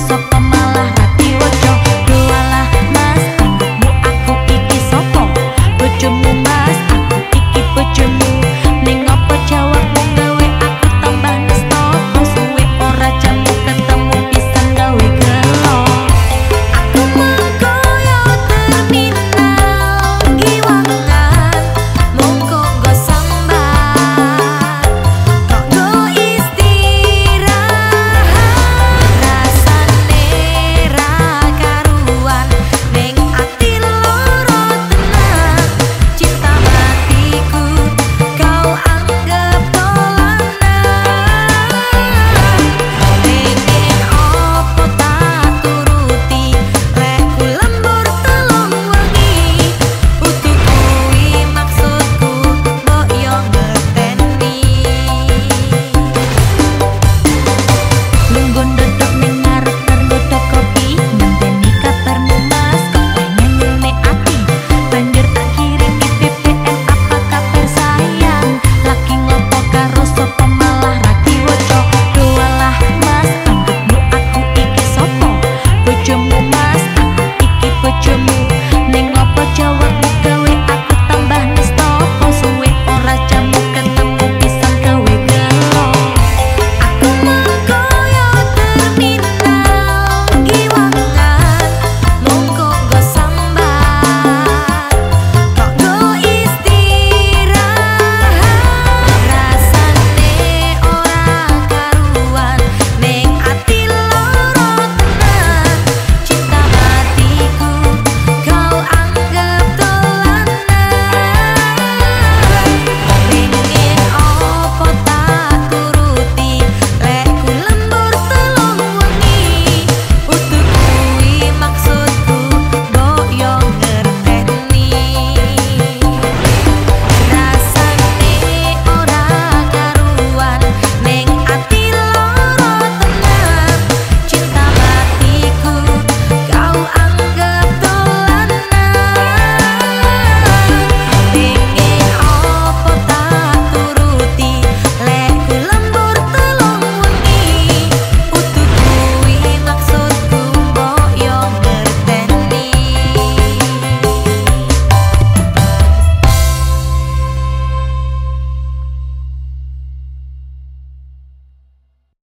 stop